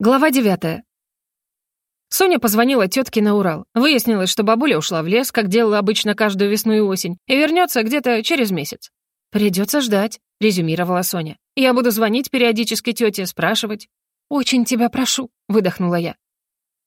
Глава девятая. Соня позвонила тетке на Урал. Выяснилось, что бабуля ушла в лес, как делала обычно каждую весну и осень, и вернется где-то через месяц. «Придется ждать», — резюмировала Соня. «Я буду звонить периодически тете, спрашивать». «Очень тебя прошу», — выдохнула я.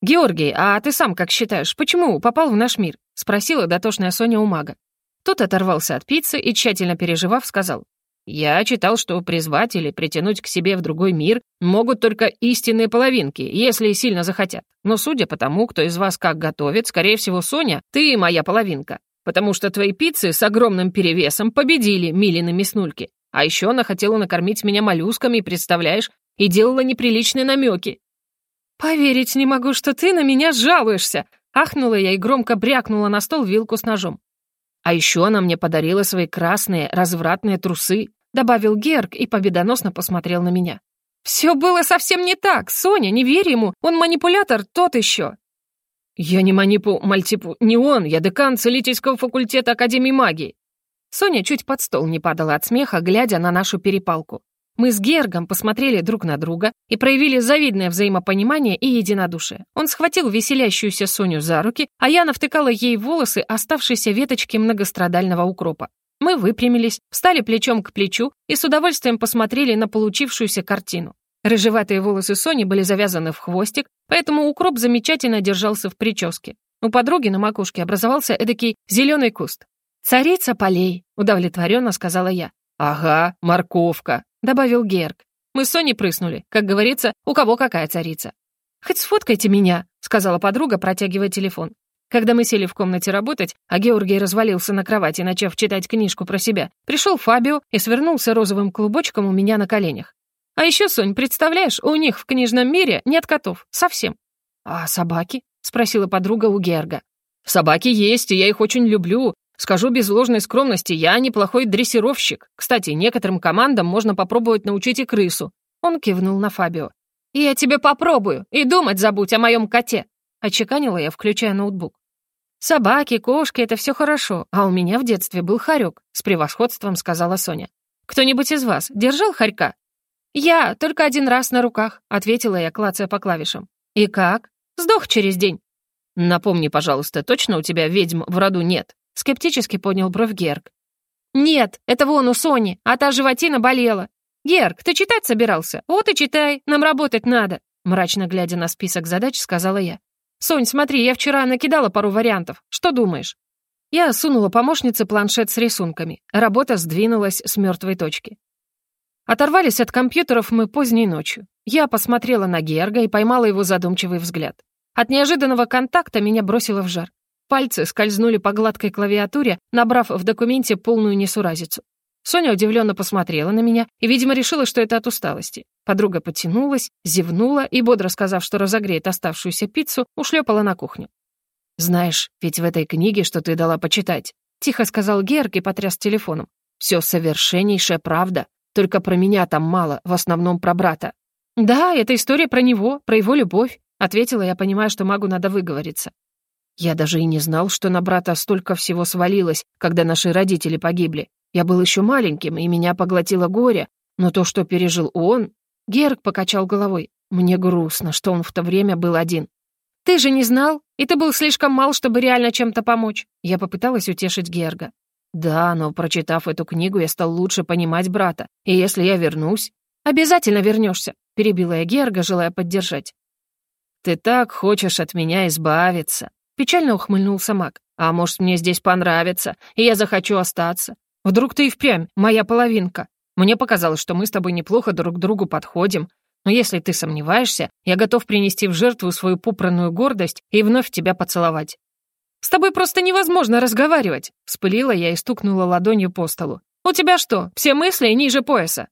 «Георгий, а ты сам как считаешь, почему попал в наш мир?» — спросила дотошная Соня у мага. Тот оторвался от пиццы и, тщательно переживав, сказал. Я читал, что призвать или притянуть к себе в другой мир могут только истинные половинки, если сильно захотят. Но судя по тому, кто из вас как готовит, скорее всего, Соня, ты моя половинка. Потому что твои пиццы с огромным перевесом победили Милины мяснульки. А еще она хотела накормить меня моллюсками, представляешь, и делала неприличные намеки. «Поверить не могу, что ты на меня жалуешься!» Ахнула я и громко брякнула на стол вилку с ножом. А еще она мне подарила свои красные, развратные трусы», добавил Герк и победоносно посмотрел на меня. «Все было совсем не так, Соня, не верь ему, он манипулятор тот еще». «Я не манипу... мальтипу... не он, я декан целительского факультета Академии магии». Соня чуть под стол не падала от смеха, глядя на нашу перепалку. Мы с Гергом посмотрели друг на друга и проявили завидное взаимопонимание и единодушие. Он схватил веселящуюся Соню за руки, а я навтыкала ей волосы оставшиеся веточки многострадального укропа. Мы выпрямились, встали плечом к плечу и с удовольствием посмотрели на получившуюся картину. Рыжеватые волосы Сони были завязаны в хвостик, поэтому укроп замечательно держался в прическе. У подруги на макушке образовался эдакий зеленый куст. «Царица полей», — удовлетворенно сказала я. «Ага, морковка», — добавил Герк. Мы с Соней прыснули. Как говорится, у кого какая царица. «Хоть сфоткайте меня», — сказала подруга, протягивая телефон. Когда мы сели в комнате работать, а Георгий развалился на кровати, начав читать книжку про себя, пришел Фабио и свернулся розовым клубочком у меня на коленях. А еще, Сонь, представляешь, у них в книжном мире нет котов. Совсем. «А собаки?» — спросила подруга у Герга. «Собаки есть, и я их очень люблю. Скажу без ложной скромности, я неплохой дрессировщик. Кстати, некоторым командам можно попробовать научить и крысу». Он кивнул на Фабио. «Я тебе попробую, и думать забудь о моем коте», — очеканила я, включая ноутбук. «Собаки, кошки — это все хорошо, а у меня в детстве был хорек», — с превосходством сказала Соня. «Кто-нибудь из вас держал хорька?» «Я, только один раз на руках», — ответила я, клацая по клавишам. «И как?» «Сдох через день». «Напомни, пожалуйста, точно у тебя ведьм в роду нет?» Скептически поднял бровь Герк. «Нет, это вон у Сони, а та животина болела. Герк, ты читать собирался? Вот и читай, нам работать надо», мрачно глядя на список задач, сказала я. «Сонь, смотри, я вчера накидала пару вариантов. Что думаешь?» Я сунула помощнице планшет с рисунками. Работа сдвинулась с мертвой точки. Оторвались от компьютеров мы поздней ночью. Я посмотрела на Герга и поймала его задумчивый взгляд. От неожиданного контакта меня бросило в жар. Пальцы скользнули по гладкой клавиатуре, набрав в документе полную несуразицу. Соня удивленно посмотрела на меня и, видимо, решила, что это от усталости. Подруга потянулась, зевнула и, бодро сказав, что разогреет оставшуюся пиццу, ушлепала на кухню. «Знаешь, ведь в этой книге, что ты дала почитать», — тихо сказал Герк и потряс телефоном. «Все совершеннейшая правда. Только про меня там мало, в основном про брата». «Да, это история про него, про его любовь», — ответила я, понимая, что магу надо выговориться. Я даже и не знал, что на брата столько всего свалилось, когда наши родители погибли. Я был еще маленьким, и меня поглотило горе, но то, что пережил он... Герк покачал головой. Мне грустно, что он в то время был один. «Ты же не знал, и ты был слишком мал, чтобы реально чем-то помочь». Я попыталась утешить Герга. «Да, но, прочитав эту книгу, я стал лучше понимать брата, и если я вернусь...» «Обязательно вернешься», — перебила я Герга, желая поддержать. «Ты так хочешь от меня избавиться», Печально ухмыльнулся маг. «А может, мне здесь понравится, и я захочу остаться? Вдруг ты и впрямь моя половинка? Мне показалось, что мы с тобой неплохо друг к другу подходим. Но если ты сомневаешься, я готов принести в жертву свою пупранную гордость и вновь тебя поцеловать». «С тобой просто невозможно разговаривать!» Вспылила я и стукнула ладонью по столу. «У тебя что, все мысли ниже пояса?»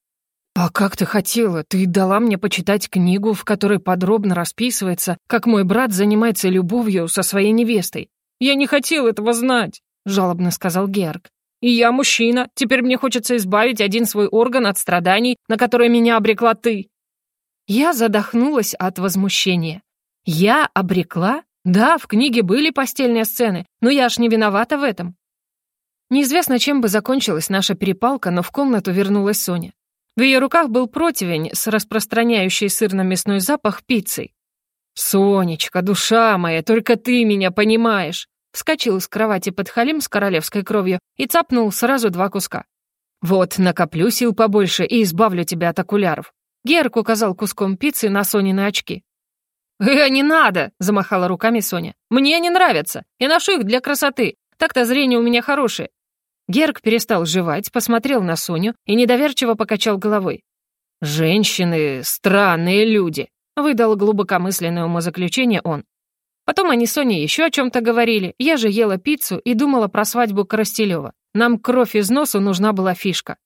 «А как ты хотела? Ты дала мне почитать книгу, в которой подробно расписывается, как мой брат занимается любовью со своей невестой. Я не хотел этого знать», — жалобно сказал Герк. «И я мужчина, теперь мне хочется избавить один свой орган от страданий, на которые меня обрекла ты». Я задохнулась от возмущения. «Я обрекла? Да, в книге были постельные сцены, но я ж не виновата в этом». Неизвестно, чем бы закончилась наша перепалка, но в комнату вернулась Соня. В ее руках был противень с распространяющей сырно-мясной запах пиццей. «Сонечка, душа моя, только ты меня понимаешь!» Вскочил из кровати под халим с королевской кровью и цапнул сразу два куска. «Вот, накоплю сил побольше и избавлю тебя от окуляров». Герк указал куском пиццы на Сонины очки. «Э, не надо!» — замахала руками Соня. «Мне не нравятся. Я ношу их для красоты. Так-то зрение у меня хорошее». Герк перестал жевать, посмотрел на Соню и недоверчиво покачал головой. «Женщины — странные люди», — выдал глубокомысленное умозаключение он. Потом они с Соней еще о чем-то говорили. Я же ела пиццу и думала про свадьбу Коростелева. Нам кровь из носу нужна была фишка.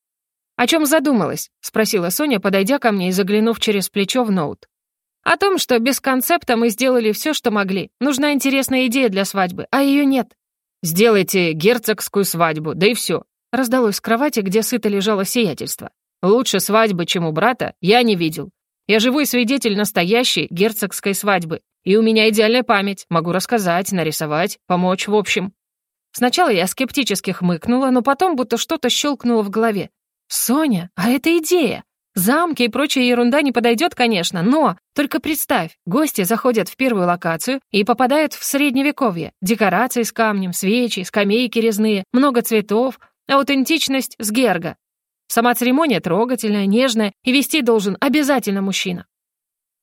«О чем задумалась?» — спросила Соня, подойдя ко мне и заглянув через плечо в ноут. «О том, что без концепта мы сделали все, что могли. Нужна интересная идея для свадьбы, а ее нет». «Сделайте герцогскую свадьбу, да и все», — раздалось с кровати, где сыто лежало сиятельство. «Лучше свадьбы, чем у брата, я не видел. Я живой свидетель настоящей герцогской свадьбы. И у меня идеальная память, могу рассказать, нарисовать, помочь в общем». Сначала я скептически хмыкнула, но потом будто что-то щелкнуло в голове. «Соня, а это идея! Замки и прочая ерунда не подойдет, конечно, но только представь, гости заходят в первую локацию и попадают в средневековье. Декорации с камнем, свечи, скамейки резные, много цветов, аутентичность с герга. Сама церемония трогательная, нежная, и вести должен обязательно мужчина.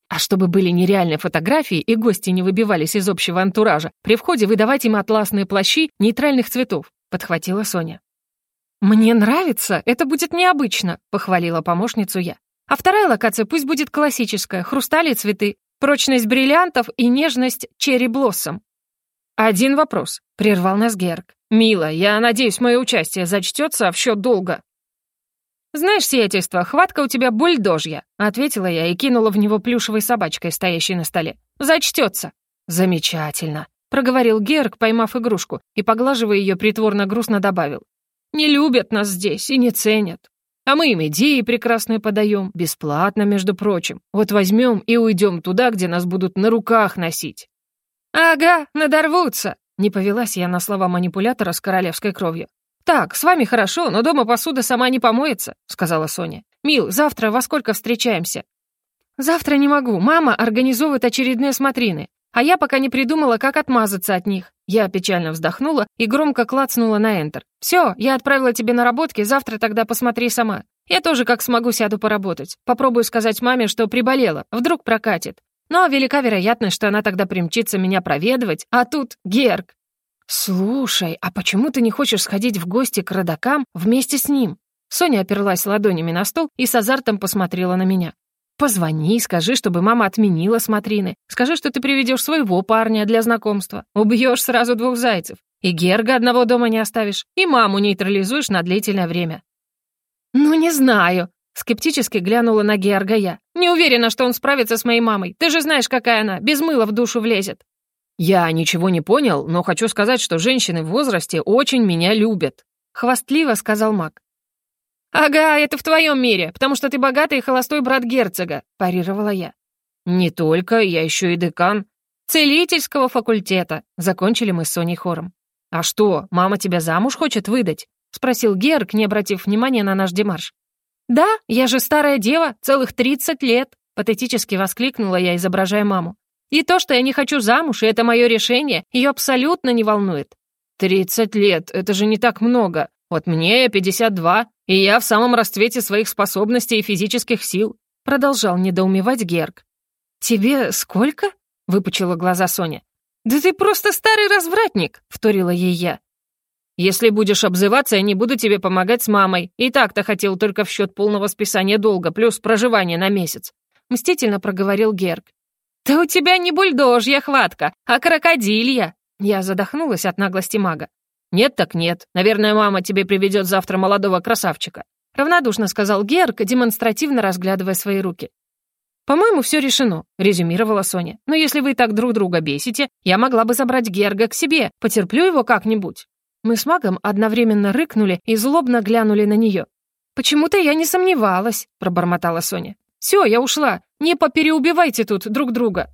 А чтобы были нереальные фотографии и гости не выбивались из общего антуража, при входе выдавать им атласные плащи нейтральных цветов», — подхватила Соня. «Мне нравится, это будет необычно», — похвалила помощницу я. «А вторая локация пусть будет классическая, хрустали цветы, прочность бриллиантов и нежность черри-блоссом». «Один вопрос», — прервал нас Герк. «Мила, я надеюсь, мое участие зачтется в счет долга». «Знаешь, сиятельство, хватка у тебя бульдожья», — ответила я и кинула в него плюшевой собачкой, стоящей на столе. «Зачтется». «Замечательно», — проговорил Герк, поймав игрушку, и, поглаживая ее, притворно грустно добавил. «Не любят нас здесь и не ценят. А мы им идеи прекрасные подаем, бесплатно, между прочим. Вот возьмем и уйдем туда, где нас будут на руках носить». «Ага, надорвутся», — не повелась я на слова манипулятора с королевской кровью. «Так, с вами хорошо, но дома посуда сама не помоется», — сказала Соня. «Мил, завтра во сколько встречаемся?» «Завтра не могу. Мама организовывает очередные смотрины, а я пока не придумала, как отмазаться от них». Я печально вздохнула и громко клацнула на Enter. «Все, я отправила тебе наработки, завтра тогда посмотри сама. Я тоже как смогу сяду поработать. Попробую сказать маме, что приболела, вдруг прокатит. Но велика вероятность, что она тогда примчится меня проведывать, а тут Герк. «Слушай, а почему ты не хочешь сходить в гости к родакам вместе с ним?» Соня оперлась ладонями на стол и с азартом посмотрела на меня. «Позвони, скажи, чтобы мама отменила смотрины. Скажи, что ты приведешь своего парня для знакомства. Убьешь сразу двух зайцев. И Герга одного дома не оставишь, и маму нейтрализуешь на длительное время». «Ну, не знаю», — скептически глянула на Георга я. «Не уверена, что он справится с моей мамой. Ты же знаешь, какая она, без мыла в душу влезет». «Я ничего не понял, но хочу сказать, что женщины в возрасте очень меня любят», — хвастливо сказал маг. «Ага, это в твоем мире, потому что ты богатый и холостой брат герцога», — парировала я. «Не только, я еще и декан целительского факультета», — закончили мы с Соней хором. «А что, мама тебя замуж хочет выдать?» — спросил Герк, не обратив внимания на наш демарш. «Да, я же старая дева, целых тридцать лет», — патетически воскликнула я, изображая маму. И то, что я не хочу замуж, и это мое решение, ее абсолютно не волнует. «Тридцать лет, это же не так много. Вот мне пятьдесят два, и я в самом расцвете своих способностей и физических сил», продолжал недоумевать Герк. «Тебе сколько?» — выпучила глаза Соня. «Да ты просто старый развратник!» — вторила ей я. «Если будешь обзываться, я не буду тебе помогать с мамой. И так-то хотел только в счет полного списания долга, плюс проживание на месяц», — мстительно проговорил Герк. «Да у тебя не бульдожья хватка, а крокодилья!» Я задохнулась от наглости мага. «Нет так нет. Наверное, мама тебе приведет завтра молодого красавчика», равнодушно сказал Герк, демонстративно разглядывая свои руки. «По-моему, все решено», — резюмировала Соня. «Но если вы так друг друга бесите, я могла бы забрать Герга к себе, потерплю его как-нибудь». Мы с магом одновременно рыкнули и злобно глянули на нее. «Почему-то я не сомневалась», — пробормотала Соня. «Все, я ушла. Не попереубивайте тут друг друга».